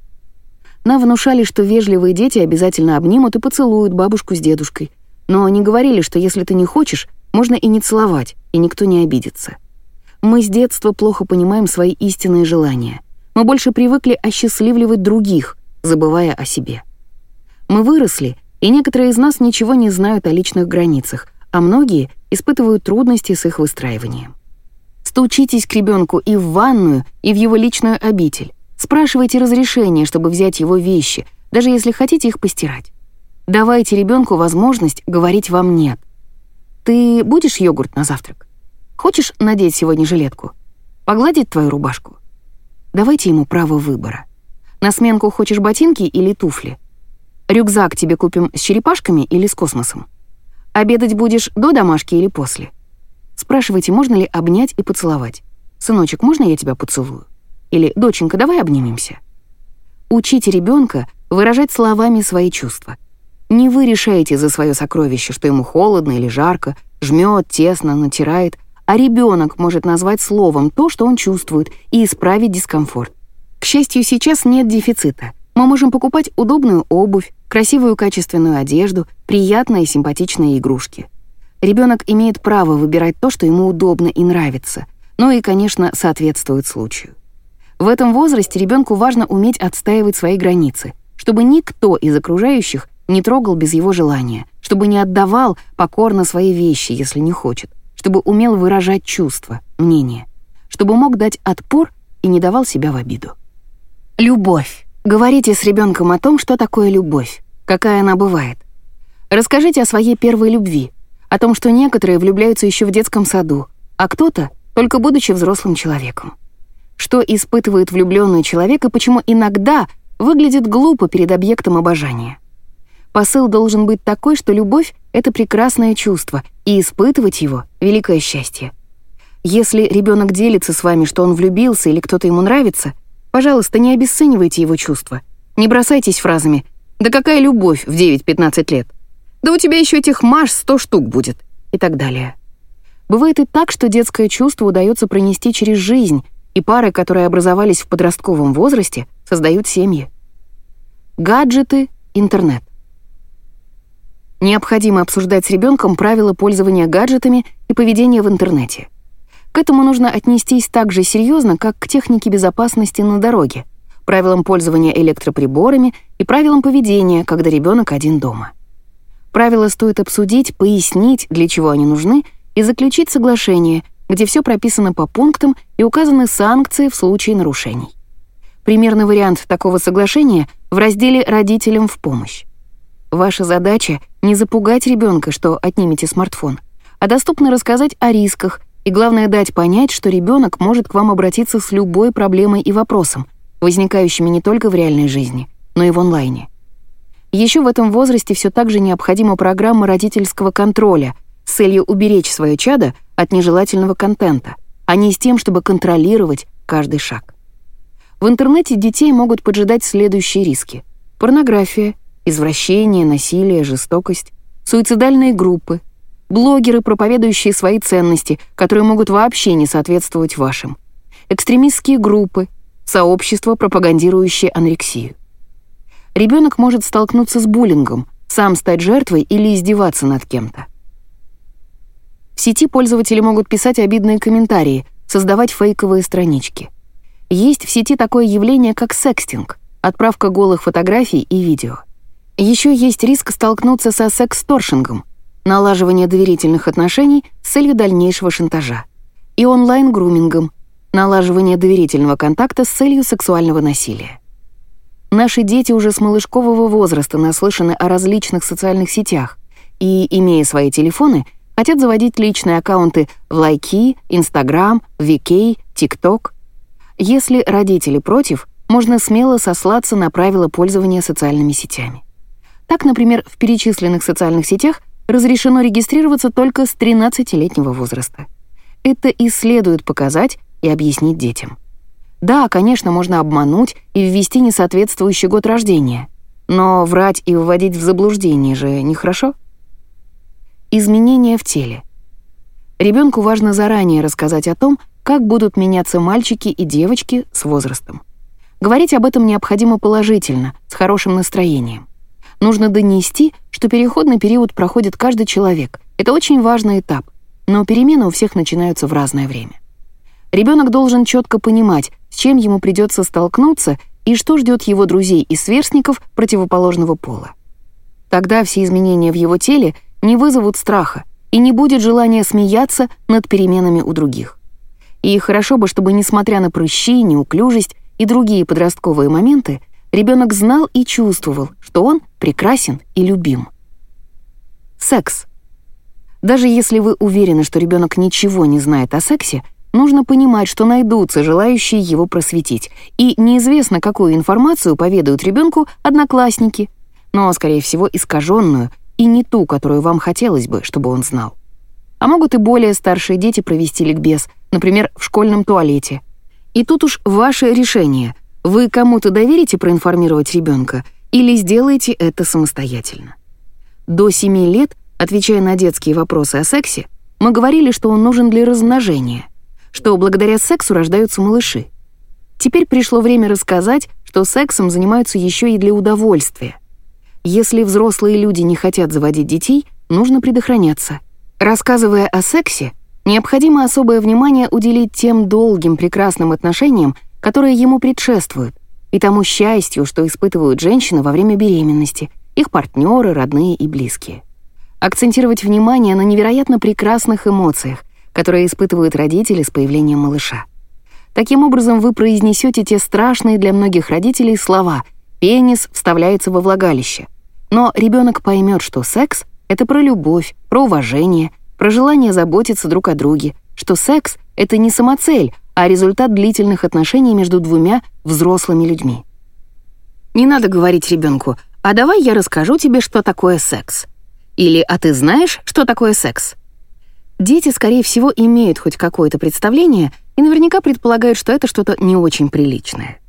Нам внушали, что вежливые дети обязательно обнимут и поцелуют бабушку с дедушкой, но они говорили, что если ты не хочешь, можно и не целовать, и никто не обидится. Мы с детства плохо понимаем свои истинные желания. Мы больше привыкли осчастливливать других, забывая о себе. Мы выросли, и некоторые из нас ничего не знают о личных границах, а многие испытывают трудности с их выстраиванием. Стучитесь к ребенку и в ванную, и в его личную обитель. Спрашивайте разрешение, чтобы взять его вещи, даже если хотите их постирать. Давайте ребенку возможность говорить вам «нет». Ты будешь йогурт на завтрак? Хочешь надеть сегодня жилетку? Погладить твою рубашку? Давайте ему право выбора. На сменку хочешь ботинки или туфли? Рюкзак тебе купим с черепашками или с космосом? Обедать будешь до домашки или после? Спрашивайте, можно ли обнять и поцеловать. «Сыночек, можно я тебя поцелую?» Или «Доченька, давай обнимемся?» Учите ребенка выражать словами свои чувства. Не вы решаете за свое сокровище, что ему холодно или жарко, жмет, тесно, натирает, а ребенок может назвать словом то, что он чувствует, и исправить дискомфорт. К счастью, сейчас нет дефицита. Мы можем покупать удобную обувь, красивую качественную одежду, приятные и симпатичные игрушки. Ребенок имеет право выбирать то, что ему удобно и нравится, но и, конечно, соответствует случаю. В этом возрасте ребенку важно уметь отстаивать свои границы, чтобы никто из окружающих не трогал без его желания, чтобы не отдавал покорно свои вещи, если не хочет, чтобы умел выражать чувства, мнение, чтобы мог дать отпор и не давал себя в обиду. Любовь. Говорите с ребенком о том, что такое любовь, какая она бывает. Расскажите о своей первой любви, о том, что некоторые влюбляются еще в детском саду, а кто-то только будучи взрослым человеком. Что испытывает влюбленный человек и почему иногда выглядит глупо перед объектом обожания. Посыл должен быть такой, что любовь — это прекрасное чувство, и испытывать его — великое счастье. Если ребенок делится с вами, что он влюбился или кто-то ему нравится, пожалуйста, не обесценивайте его чувства. Не бросайтесь фразами «Да какая любовь в 9-15 лет?» Да у тебя еще этих маш сто штук будет. И так далее. Бывает и так, что детское чувство удается пронести через жизнь, и пары, которые образовались в подростковом возрасте, создают семьи. Гаджеты, интернет. Необходимо обсуждать с ребенком правила пользования гаджетами и поведения в интернете. К этому нужно отнестись так же серьезно, как к технике безопасности на дороге, правилам пользования электроприборами и правилам поведения, когда ребенок один дома. Правила стоит обсудить, пояснить, для чего они нужны, и заключить соглашение, где все прописано по пунктам и указаны санкции в случае нарушений. Примерный вариант такого соглашения в разделе «Родителям в помощь». Ваша задача — не запугать ребенка, что отнимете смартфон, а доступно рассказать о рисках и, главное, дать понять, что ребенок может к вам обратиться с любой проблемой и вопросом, возникающими не только в реальной жизни, но и в онлайне. Еще в этом возрасте все так же необходима программа родительского контроля с целью уберечь свое чадо от нежелательного контента, а не с тем, чтобы контролировать каждый шаг. В интернете детей могут поджидать следующие риски. Порнография, извращение, насилие, жестокость, суицидальные группы, блогеры, проповедующие свои ценности, которые могут вообще не соответствовать вашим, экстремистские группы, сообщества, пропагандирующие анорексию ребенок может столкнуться с буллингом, сам стать жертвой или издеваться над кем-то. В сети пользователи могут писать обидные комментарии, создавать фейковые странички. Есть в сети такое явление, как секстинг, отправка голых фотографий и видео. Еще есть риск столкнуться со сексторшингом, налаживание доверительных отношений с целью дальнейшего шантажа, и онлайн-грумингом, налаживание доверительного контакта с целью сексуального насилия. Наши дети уже с малышкового возраста наслышаны о различных социальных сетях и, имея свои телефоны, хотят заводить личные аккаунты в Лайки, Инстаграм, VK, ТикТок. Если родители против, можно смело сослаться на правила пользования социальными сетями. Так, например, в перечисленных социальных сетях разрешено регистрироваться только с 13-летнего возраста. Это и следует показать и объяснить детям. Да, конечно, можно обмануть и ввести несоответствующий год рождения. Но врать и вводить в заблуждение же нехорошо. Изменения в теле. Ребенку важно заранее рассказать о том, как будут меняться мальчики и девочки с возрастом. Говорить об этом необходимо положительно, с хорошим настроением. Нужно донести, что переходный период проходит каждый человек. Это очень важный этап, но перемены у всех начинаются в разное время. Ребенок должен четко понимать, с чем ему придется столкнуться и что ждет его друзей и сверстников противоположного пола. Тогда все изменения в его теле не вызовут страха и не будет желания смеяться над переменами у других. И хорошо бы, чтобы, несмотря на прыщи, неуклюжесть и другие подростковые моменты, ребенок знал и чувствовал, что он прекрасен и любим. Секс. Даже если вы уверены, что ребенок ничего не знает о сексе, нужно понимать, что найдутся желающие его просветить, и неизвестно, какую информацию поведают ребенку одноклассники, но, скорее всего, искаженную и не ту, которую вам хотелось бы, чтобы он знал. А могут и более старшие дети провести ликбез, например, в школьном туалете. И тут уж ваше решение, вы кому-то доверите проинформировать ребенка или сделаете это самостоятельно? До 7 лет, отвечая на детские вопросы о сексе, мы говорили, что он нужен для размножения, что благодаря сексу рождаются малыши. Теперь пришло время рассказать, что сексом занимаются еще и для удовольствия. Если взрослые люди не хотят заводить детей, нужно предохраняться. Рассказывая о сексе, необходимо особое внимание уделить тем долгим прекрасным отношениям, которые ему предшествуют, и тому счастью, что испытывают женщины во время беременности, их партнеры, родные и близкие. Акцентировать внимание на невероятно прекрасных эмоциях, которые испытывают родители с появлением малыша. Таким образом, вы произнесете те страшные для многих родителей слова «пенис вставляется во влагалище». Но ребенок поймет, что секс — это про любовь, про уважение, про желание заботиться друг о друге, что секс — это не самоцель, а результат длительных отношений между двумя взрослыми людьми. Не надо говорить ребенку «а давай я расскажу тебе, что такое секс». Или «а ты знаешь, что такое секс?» Дети, скорее всего, имеют хоть какое-то представление и наверняка предполагают, что это что-то не очень приличное.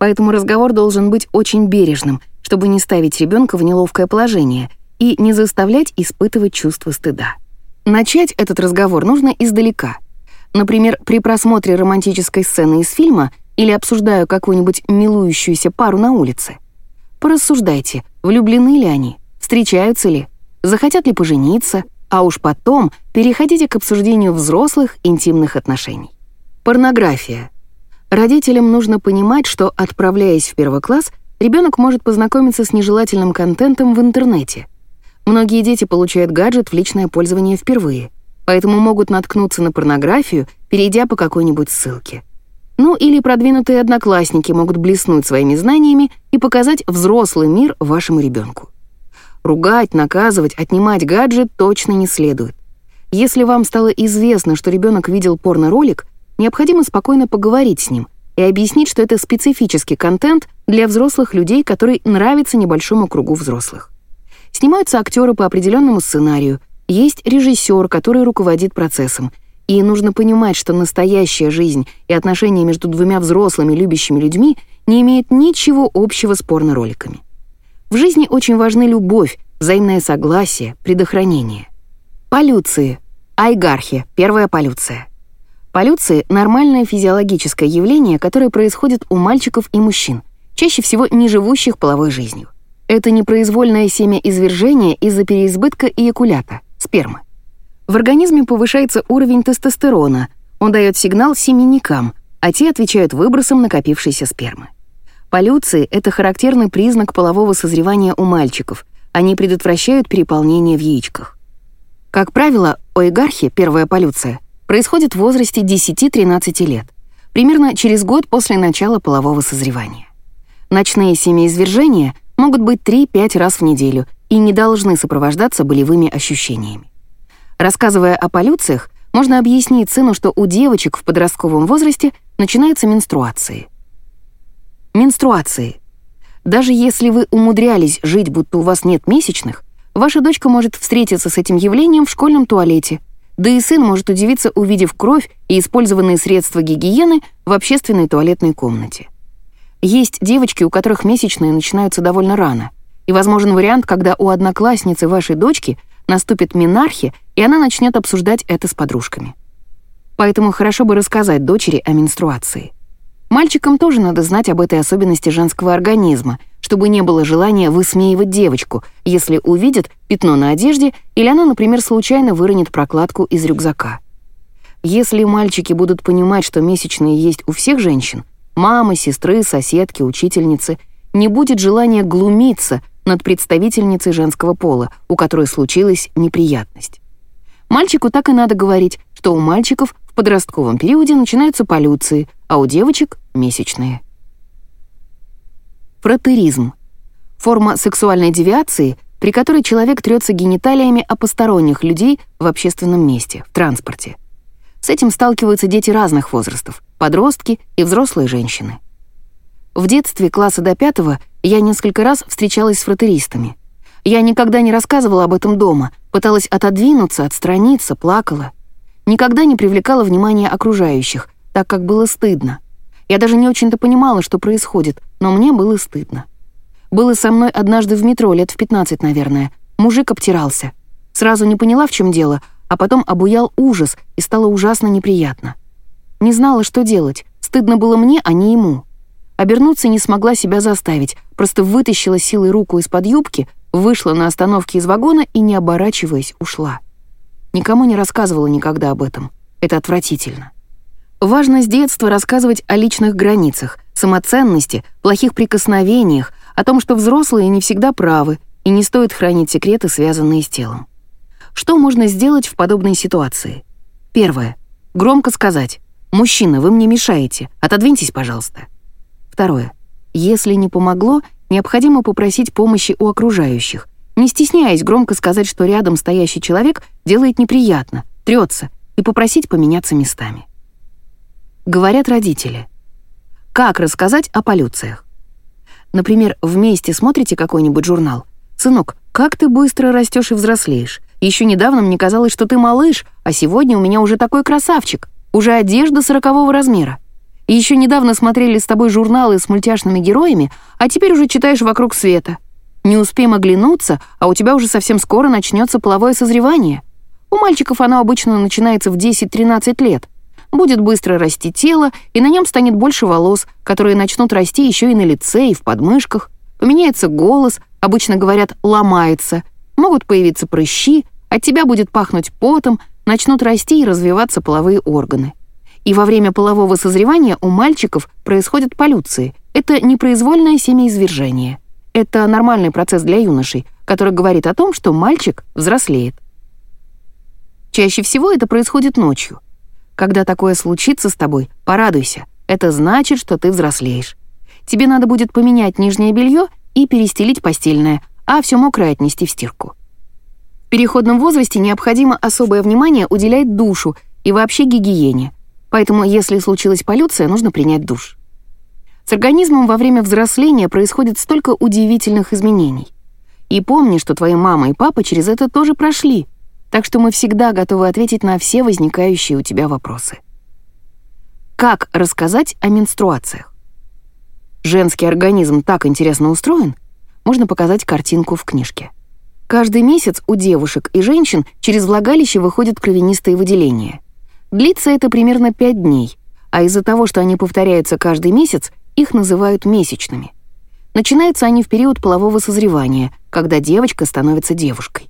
Поэтому разговор должен быть очень бережным, чтобы не ставить ребенка в неловкое положение и не заставлять испытывать чувство стыда. Начать этот разговор нужно издалека — Например, при просмотре романтической сцены из фильма или обсуждая какую-нибудь милующуюся пару на улице. Порассуждайте, влюблены ли они, встречаются ли, захотят ли пожениться, а уж потом переходите к обсуждению взрослых интимных отношений. Порнография. Родителям нужно понимать, что, отправляясь в первый класс, ребенок может познакомиться с нежелательным контентом в интернете. Многие дети получают гаджет в личное пользование впервые — поэтому могут наткнуться на порнографию, перейдя по какой-нибудь ссылке. Ну или продвинутые одноклассники могут блеснуть своими знаниями и показать взрослый мир вашему ребенку. Ругать, наказывать, отнимать гаджет точно не следует. Если вам стало известно, что ребенок видел порно-ролик, необходимо спокойно поговорить с ним и объяснить, что это специфический контент для взрослых людей, который нравится небольшому кругу взрослых. Снимаются актеры по определенному сценарию, есть режиссер, который руководит процессом. И нужно понимать, что настоящая жизнь и отношения между двумя взрослыми любящими людьми не имеют ничего общего с порно-роликами. В жизни очень важны любовь, взаимное согласие, предохранение. Полюции. Айгархи. Первая полюция. Полюции — нормальное физиологическое явление, которое происходит у мальчиков и мужчин, чаще всего не живущих половой жизнью. Это непроизвольное семя извержения из-за переизбытка эякулята — спермы. В организме повышается уровень тестостерона, он дает сигнал семенникам, а те отвечают выбросом накопившейся спермы. Полюции — это характерный признак полового созревания у мальчиков, они предотвращают переполнение в яичках. Как правило, оигархи, первая полюция, происходит в возрасте 10-13 лет, примерно через год после начала полового созревания. Ночные семяизвержения могут быть 3-5 раз в неделю и не должны сопровождаться болевыми ощущениями. Рассказывая о полюциях, можно объяснить сыну, что у девочек в подростковом возрасте начинаются менструации. Менструации. Даже если вы умудрялись жить, будто у вас нет месячных, ваша дочка может встретиться с этим явлением в школьном туалете, да и сын может удивиться, увидев кровь и использованные средства гигиены в общественной туалетной комнате. Есть девочки, у которых месячные начинаются довольно рано — и возможен вариант, когда у одноклассницы вашей дочки наступит минархи, и она начнет обсуждать это с подружками. Поэтому хорошо бы рассказать дочери о менструации. Мальчикам тоже надо знать об этой особенности женского организма, чтобы не было желания высмеивать девочку, если увидят пятно на одежде или она, например, случайно выронит прокладку из рюкзака. Если мальчики будут понимать, что месячные есть у всех женщин, мамы, сестры, соседки, учительницы, не будет желания глумиться над представительницей женского пола, у которой случилась неприятность. Мальчику так и надо говорить, что у мальчиков в подростковом периоде начинаются полюции, а у девочек — месячные. Фротеризм — форма сексуальной девиации, при которой человек трется гениталиями о посторонних людей в общественном месте, в транспорте. С этим сталкиваются дети разных возрастов, подростки и взрослые женщины. В детстве класса до пятого я несколько раз встречалась с фротеристами. Я никогда не рассказывала об этом дома, пыталась отодвинуться, отстраниться, плакала. Никогда не привлекала внимания окружающих, так как было стыдно. Я даже не очень-то понимала, что происходит, но мне было стыдно. Было со мной однажды в метро, лет в 15, наверное. Мужик обтирался. Сразу не поняла, в чем дело, а потом обуял ужас, и стало ужасно неприятно. Не знала, что делать. Стыдно было мне, а не ему. Обернуться не смогла себя заставить, просто вытащила силой руку из-под юбки, вышла на остановке из вагона и, не оборачиваясь, ушла. Никому не рассказывала никогда об этом. Это отвратительно. Важно с детства рассказывать о личных границах, самоценности, плохих прикосновениях, о том, что взрослые не всегда правы и не стоит хранить секреты, связанные с телом. Что можно сделать в подобной ситуации? Первое. Громко сказать «Мужчина, вы мне мешаете, отодвиньтесь, пожалуйста». Второе. Если не помогло, необходимо попросить помощи у окружающих, не стесняясь громко сказать, что рядом стоящий человек делает неприятно, трется, и попросить поменяться местами. Говорят родители. Как рассказать о полюциях? Например, вместе смотрите какой-нибудь журнал. «Сынок, как ты быстро растешь и взрослеешь? Еще недавно мне казалось, что ты малыш, а сегодня у меня уже такой красавчик. Уже одежда сорокового размера. И еще недавно смотрели с тобой журналы с мультяшными героями, а теперь уже читаешь «Вокруг света». Не успеем оглянуться, а у тебя уже совсем скоро начнется половое созревание. У мальчиков оно обычно начинается в 10-13 лет. Будет быстро расти тело, и на нем станет больше волос, которые начнут расти еще и на лице, и в подмышках. Поменяется голос, обычно говорят «ломается», могут появиться прыщи, от тебя будет пахнуть потом, начнут расти и развиваться половые органы. И во время полового созревания у мальчиков происходят полюции. Это непроизвольное семяизвержение. Это нормальный процесс для юношей, который говорит о том, что мальчик взрослеет. Чаще всего это происходит ночью. Когда такое случится с тобой, порадуйся. Это значит, что ты взрослеешь. Тебе надо будет поменять нижнее белье и перестелить постельное, а все мокрое отнести в стирку. В переходном возрасте необходимо особое внимание уделять душу и вообще гигиене, поэтому если случилась полюция, нужно принять душ. С организмом во время взросления происходит столько удивительных изменений. И помни, что твои мама и папа через это тоже прошли, так что мы всегда готовы ответить на все возникающие у тебя вопросы. Как рассказать о менструациях? Женский организм так интересно устроен, можно показать картинку в книжке. Каждый месяц у девушек и женщин через влагалище выходят кровянистые выделения. Длится это примерно 5 дней, а из-за того, что они повторяются каждый месяц, их называют месячными. Начинаются они в период полового созревания, когда девочка становится девушкой.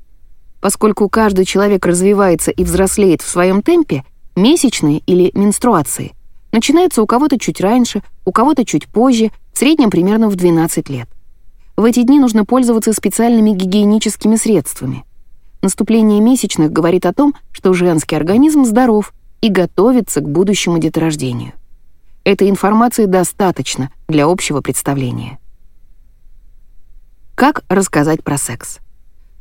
Поскольку каждый человек развивается и взрослеет в своем темпе, месячные или менструации начинаются у кого-то чуть раньше, у кого-то чуть позже, в среднем примерно в 12 лет. В эти дни нужно пользоваться специальными гигиеническими средствами. Наступление месячных говорит о том, что женский организм здоров и готовится к будущему деторождению. Этой информации достаточно для общего представления. Как рассказать про секс?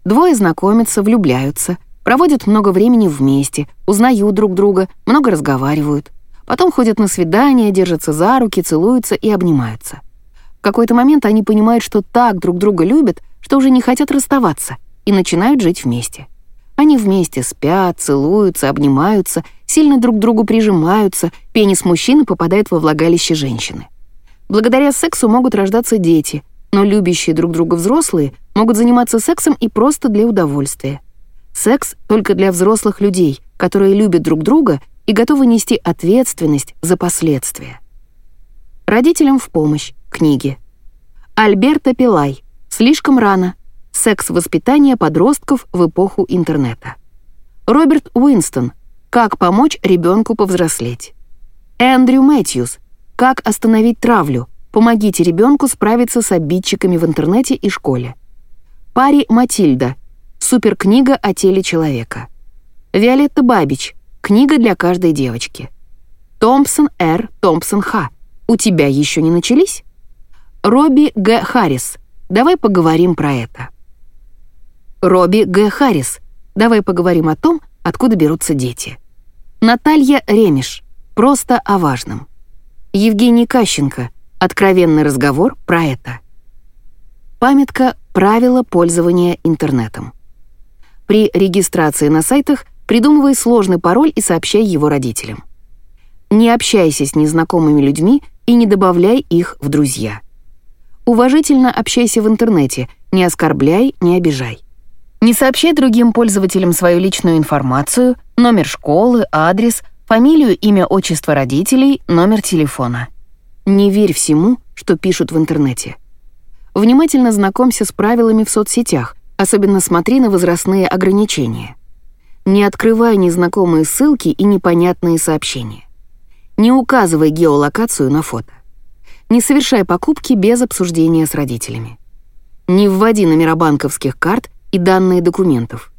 Двое знакомятся, влюбляются, проводят много времени вместе, узнают друг друга, много разговаривают. Потом ходят на свидания, держатся за руки, целуются и обнимаются. В какой-то момент они понимают, что так друг друга любят, что уже не хотят расставаться, и начинают жить вместе. Они вместе спят, целуются, обнимаются, сильно друг к другу прижимаются, пенис мужчины попадает во влагалище женщины. Благодаря сексу могут рождаться дети, но любящие друг друга взрослые могут заниматься сексом и просто для удовольствия. Секс только для взрослых людей, которые любят друг друга и готовы нести ответственность за последствия. Родителям в помощь. Книги. Альберто Пилай. Слишком рано. Секс-воспитание подростков в эпоху интернета. Роберт Уинстон. Как помочь ребенку повзрослеть. Эндрю Мэтьюс. Как остановить травлю. Помогите ребенку справиться с обидчиками в интернете и школе. Пари Матильда. Суперкнига о теле человека. Виолетта Бабич. Книга для каждой девочки. Томпсон Р. Томпсон Х. У тебя еще не начались? Робби Г. Харрис. Давай поговорим про это. Робби Г. Харрис. Давай поговорим о том, откуда берутся дети. Наталья Ремеш. Просто о важном. Евгений Кащенко. Откровенный разговор про это. Памятка «Правила пользования интернетом». При регистрации на сайтах придумывай сложный пароль и сообщай его родителям. Не общайся с незнакомыми людьми и не добавляй их в друзья. Уважительно общайся в интернете, не оскорбляй, не обижай. Не сообщай другим пользователям свою личную информацию, номер школы, адрес, фамилию, имя, отчество родителей, номер телефона. Не верь всему, что пишут в интернете. Внимательно знакомься с правилами в соцсетях, особенно смотри на возрастные ограничения. Не открывай незнакомые ссылки и непонятные сообщения. Не указывай геолокацию на фото. Не совершай покупки без обсуждения с родителями. Не вводи номера банковских карт и данные документов.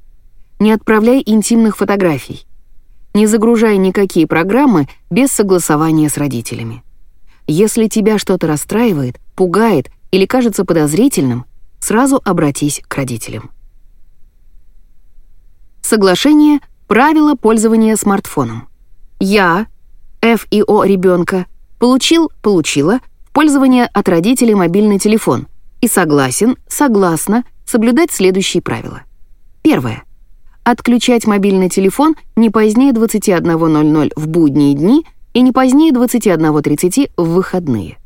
Не отправляй интимных фотографий. Не загружай никакие программы без согласования с родителями. Если тебя что-то расстраивает, пугает или кажется подозрительным, сразу обратись к родителям. Соглашение «Правила пользования смартфоном». Я, Ф и О ребенка, получил, получила пользование от родителей мобильный телефон и согласен, согласна соблюдать следующие правила. Первое. Отключать мобильный телефон не позднее 21.00 в будние дни и не позднее 21.30 в выходные.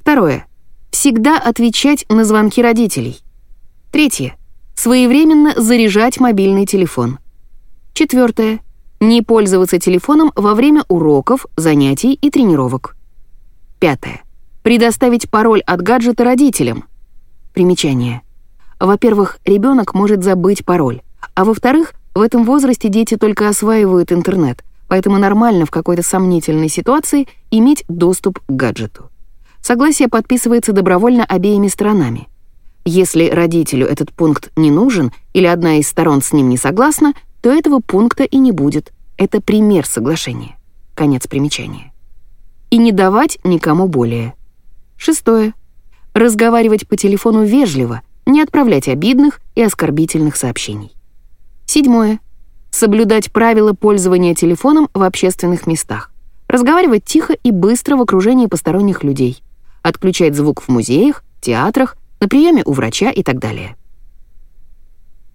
Второе. Всегда отвечать на звонки родителей. Третье. Своевременно заряжать мобильный телефон. Четвертое. Не пользоваться телефоном во время уроков, занятий и тренировок. Пятое. Предоставить пароль от гаджета родителям. Примечание. Во-первых, ребенок может забыть пароль, а во-вторых, в этом возрасте дети только осваивают интернет, поэтому нормально в какой-то сомнительной ситуации иметь доступ к гаджету. Согласие подписывается добровольно обеими сторонами. Если родителю этот пункт не нужен или одна из сторон с ним не согласна, то этого пункта и не будет. Это пример соглашения. Конец примечания. И не давать никому более. Шестое. Разговаривать по телефону вежливо, не отправлять обидных и оскорбительных сообщений. Седьмое. Соблюдать правила пользования телефоном в общественных местах. Разговаривать тихо и быстро в окружении посторонних людей отключать звук в музеях, театрах, на приеме у врача и так далее.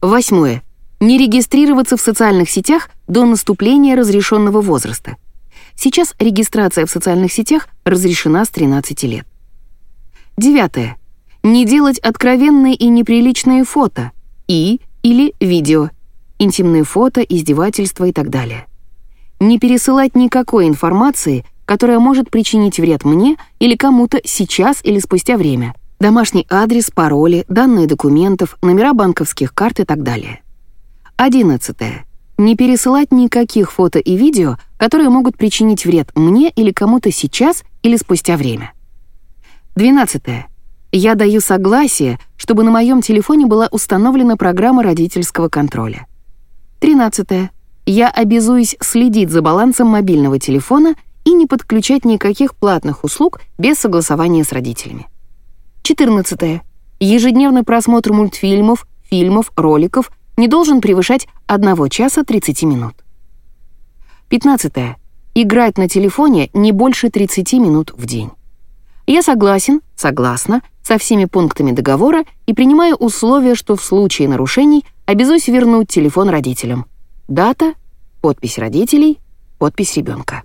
Восьмое. Не регистрироваться в социальных сетях до наступления разрешенного возраста. Сейчас регистрация в социальных сетях разрешена с 13 лет. Девятое. Не делать откровенные и неприличные фото и или видео, интимные фото, издевательства и так далее. Не пересылать никакой информации, которая может причинить вред мне или кому-то сейчас или спустя время. Домашний адрес, пароли, данные документов, номера банковских карт и так далее. 11. Не пересылать никаких фото и видео, которые могут причинить вред мне или кому-то сейчас или спустя время. 12. Я даю согласие, чтобы на моем телефоне была установлена программа родительского контроля. 13. Я обязуюсь следить за балансом мобильного телефона и не подключать никаких платных услуг без согласования с родителями. 14. Ежедневный просмотр мультфильмов, фильмов, роликов не должен превышать 1 часа 30 минут. 15. Играть на телефоне не больше 30 минут в день. Я согласен, согласна со всеми пунктами договора и принимаю условие, что в случае нарушений обязуюсь вернуть телефон родителям. Дата, подпись родителей, подпись ребенка.